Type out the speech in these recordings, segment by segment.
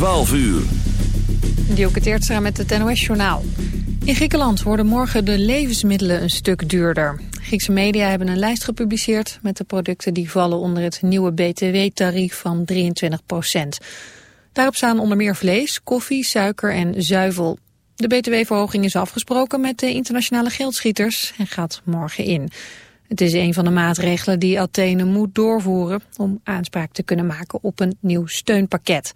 12 uur. Dielke Teertstra met het NOS-journaal. In Griekenland worden morgen de levensmiddelen een stuk duurder. Griekse media hebben een lijst gepubliceerd met de producten die vallen onder het nieuwe btw-tarief van 23 procent. Daarop staan onder meer vlees, koffie, suiker en zuivel. De btw-verhoging is afgesproken met de internationale geldschieters en gaat morgen in. Het is een van de maatregelen die Athene moet doorvoeren om aanspraak te kunnen maken op een nieuw steunpakket.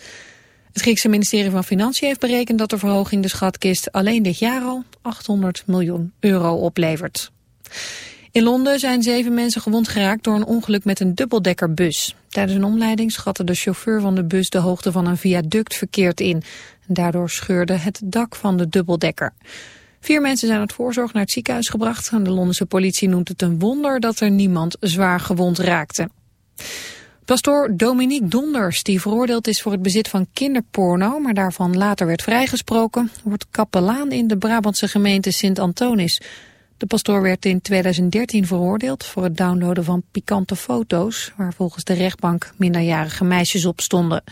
Het Griekse ministerie van Financiën heeft berekend dat de verhoging de schatkist alleen dit jaar al 800 miljoen euro oplevert. In Londen zijn zeven mensen gewond geraakt door een ongeluk met een dubbeldekkerbus. Tijdens een omleiding schatte de chauffeur van de bus de hoogte van een viaduct verkeerd in. Daardoor scheurde het dak van de dubbeldekker. Vier mensen zijn uit voorzorg naar het ziekenhuis gebracht. De Londense politie noemt het een wonder dat er niemand zwaar gewond raakte. Pastoor Dominique Donders, die veroordeeld is voor het bezit van kinderporno, maar daarvan later werd vrijgesproken, wordt kapelaan in de Brabantse gemeente Sint-Antonis. De pastoor werd in 2013 veroordeeld voor het downloaden van pikante foto's, waar volgens de rechtbank minderjarige meisjes op stonden.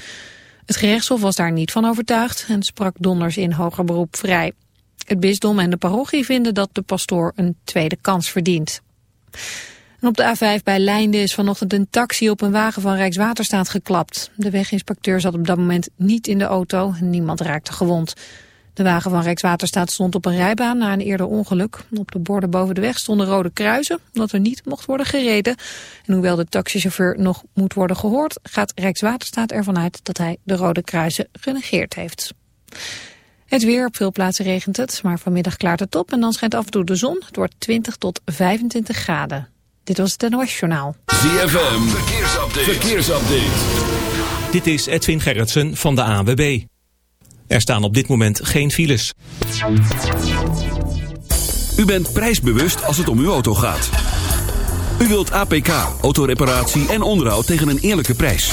Het gerechtshof was daar niet van overtuigd en sprak Donders in hoger beroep vrij. Het bisdom en de parochie vinden dat de pastoor een tweede kans verdient. En op de A5 bij Leinde is vanochtend een taxi op een wagen van Rijkswaterstaat geklapt. De weginspecteur zat op dat moment niet in de auto en niemand raakte gewond. De wagen van Rijkswaterstaat stond op een rijbaan na een eerder ongeluk. Op de borden boven de weg stonden rode kruisen, omdat er niet mocht worden gereden. En hoewel de taxichauffeur nog moet worden gehoord, gaat Rijkswaterstaat ervan uit dat hij de rode kruisen genegeerd heeft. Het weer, op veel plaatsen regent het, maar vanmiddag klaart het op en dan schijnt af en toe de zon. Het wordt 20 tot 25 graden. Dit was het NOS Journaal. ZFM, verkeersupdate. verkeersupdate. Dit is Edwin Gerritsen van de ANWB. Er staan op dit moment geen files. U bent prijsbewust als het om uw auto gaat. U wilt APK, autoreparatie en onderhoud tegen een eerlijke prijs.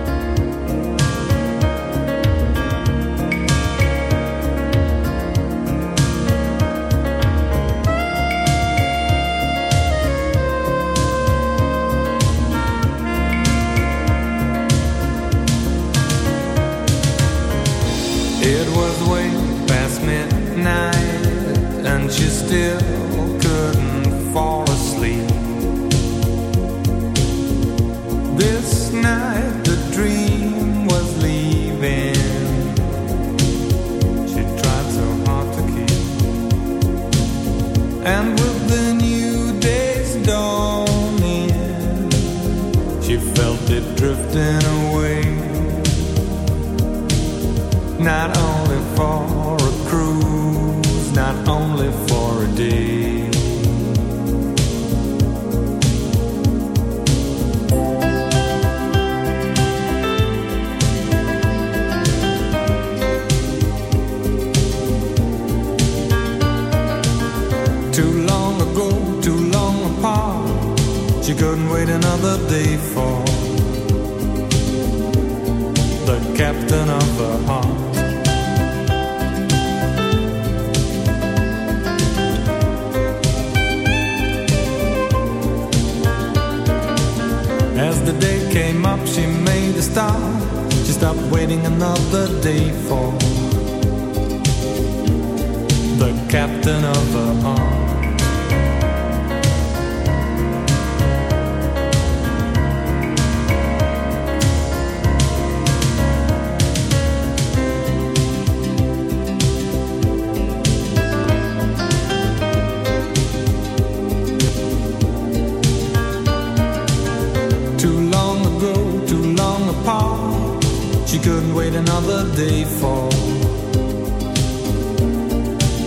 Couldn't wait another day for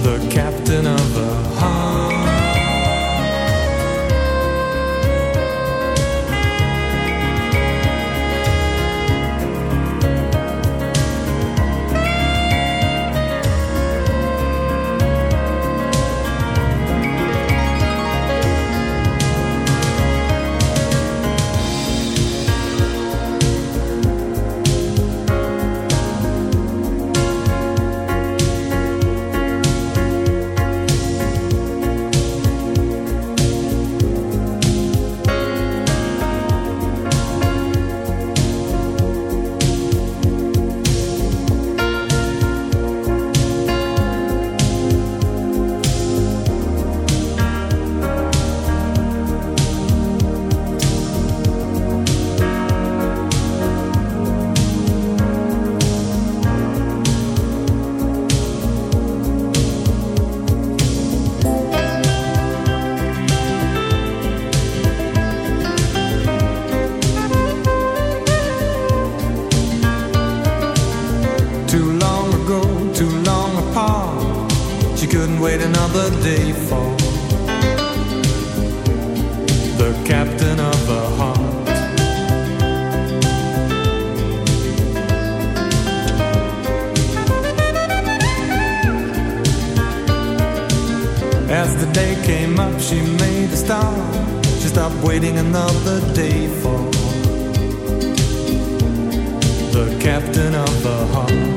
the captain of the stop waiting another day for the captain of the heart.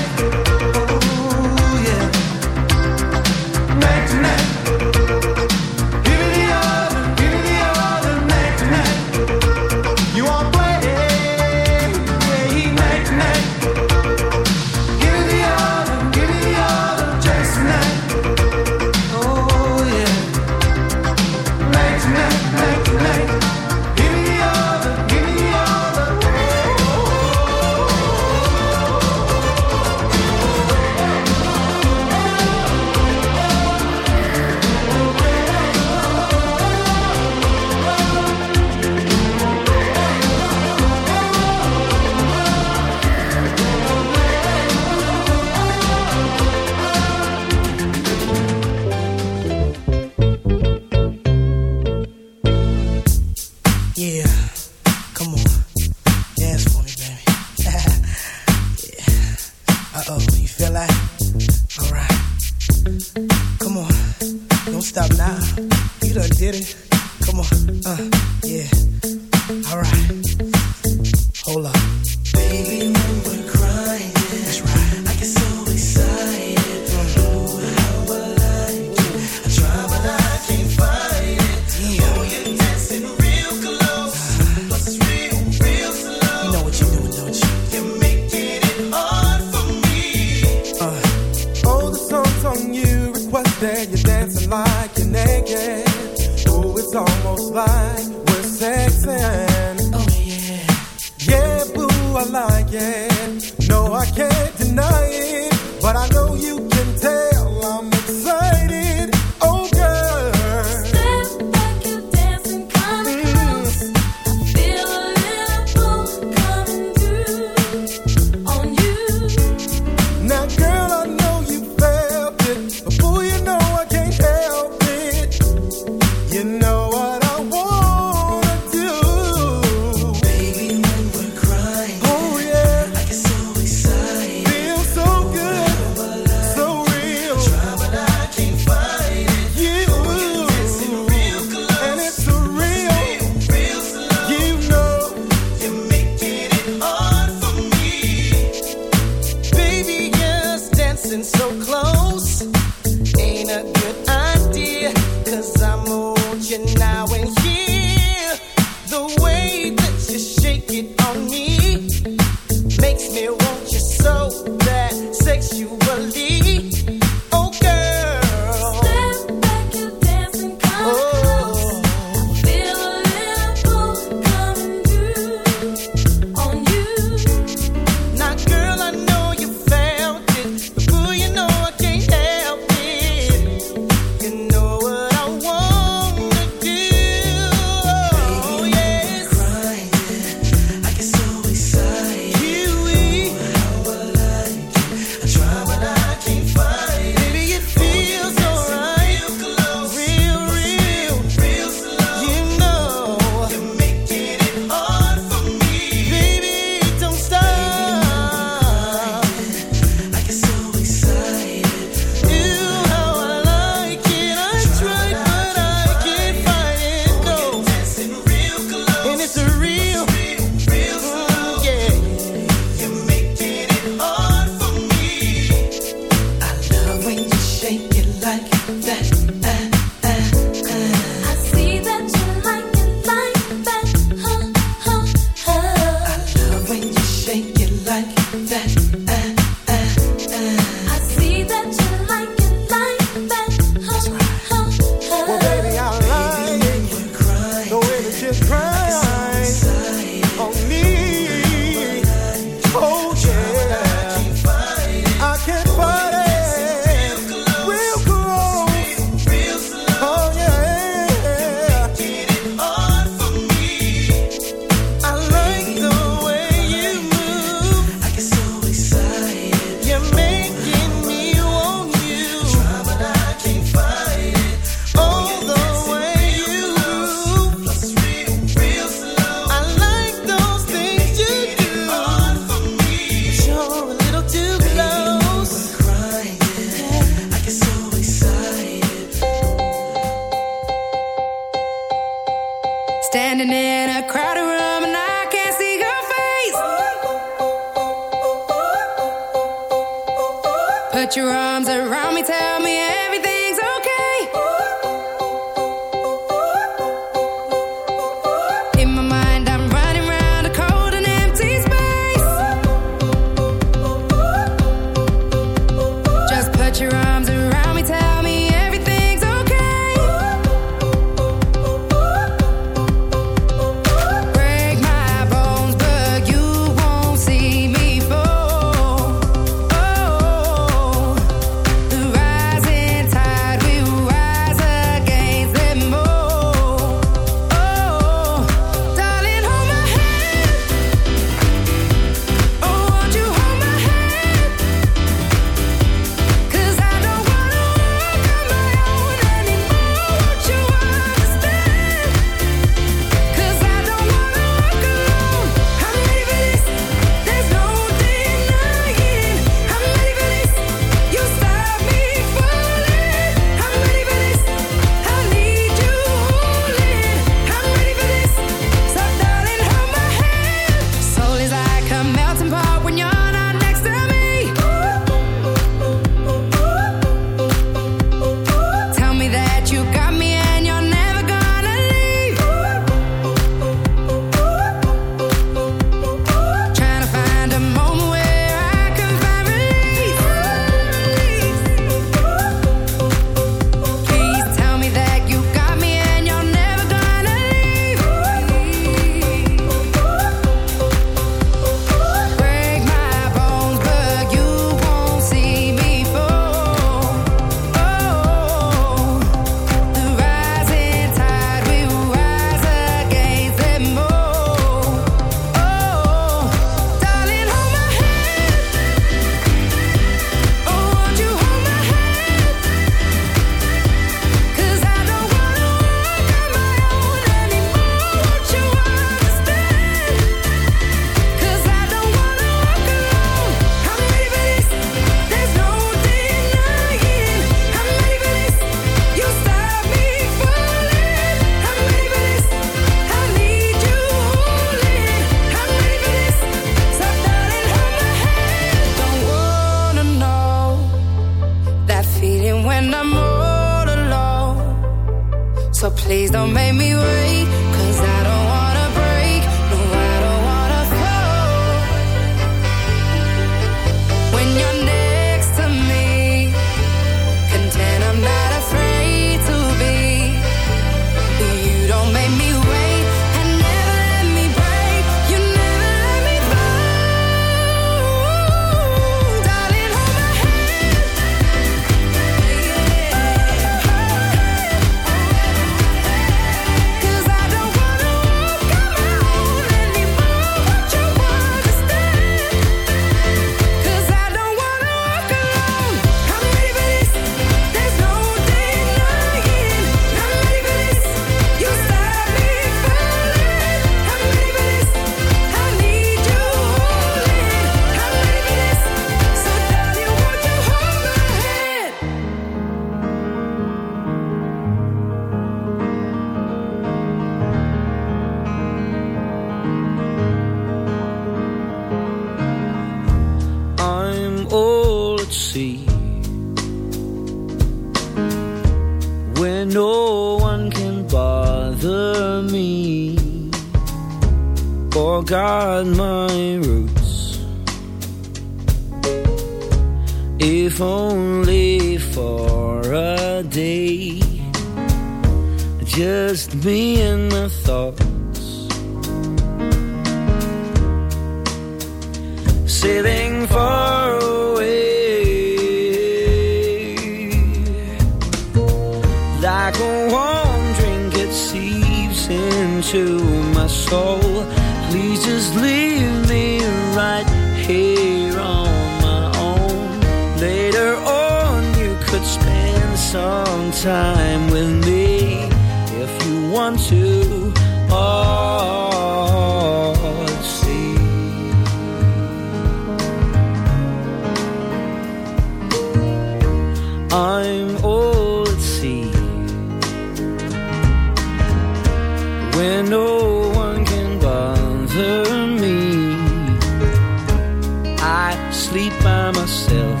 sleep by myself.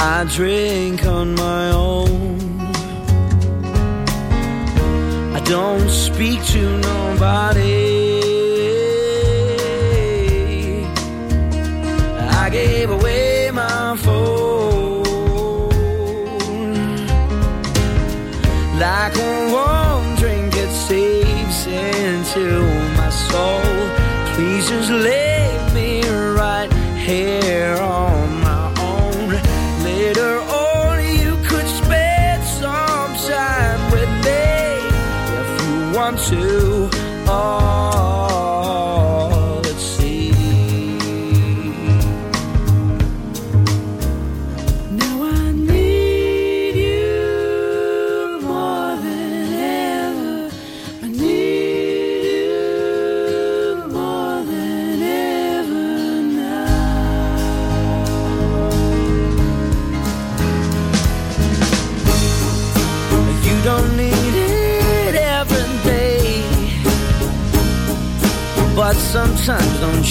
I drink on my own. I don't speak to nobody.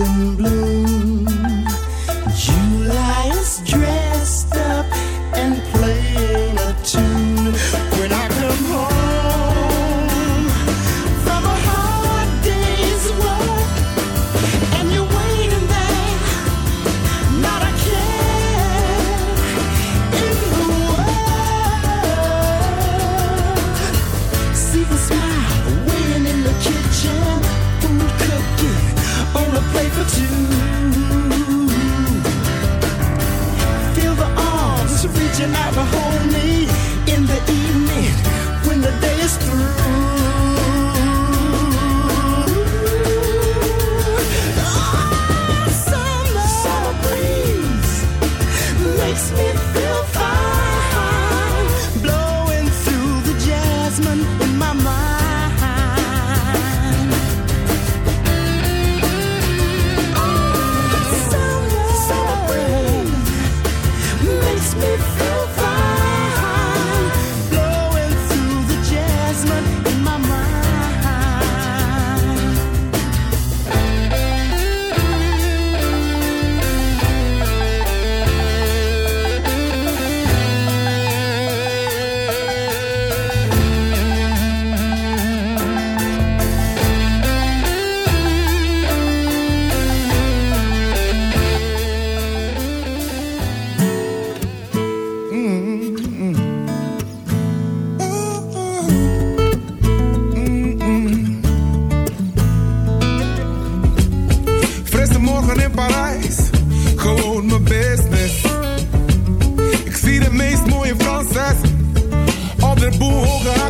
in blue.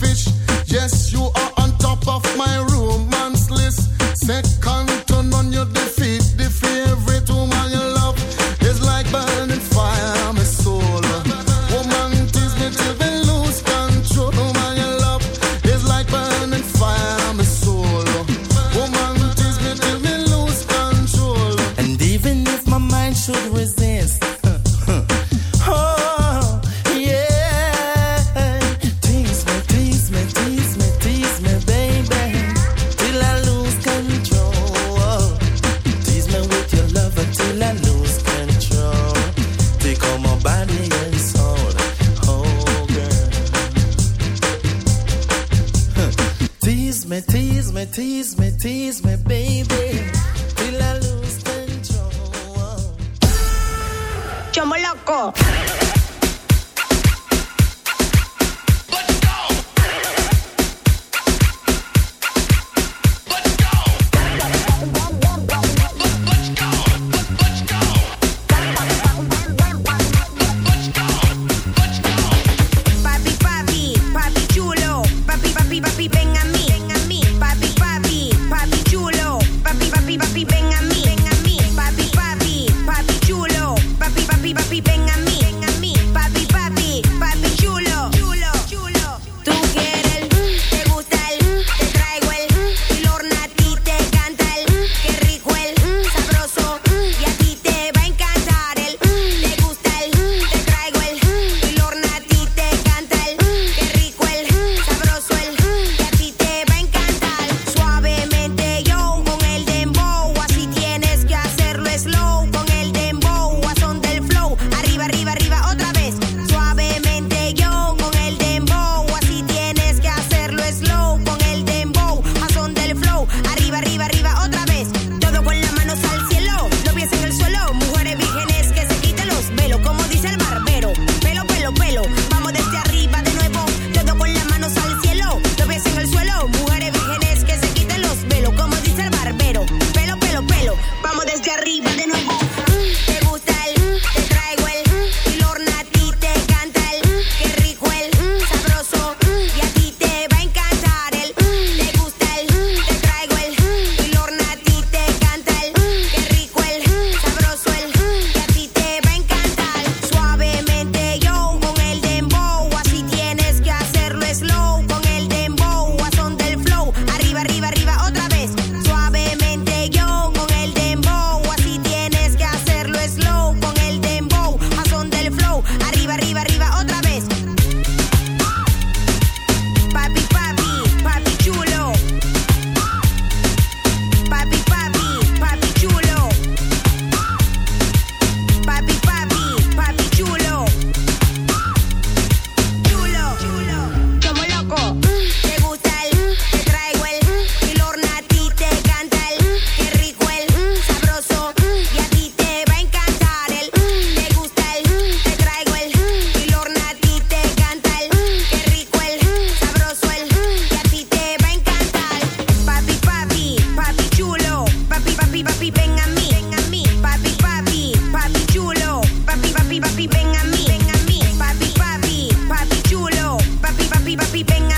fish.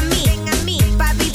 a mí, a mí, papi.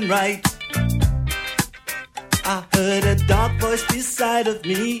can. I heard a dark voice beside of me.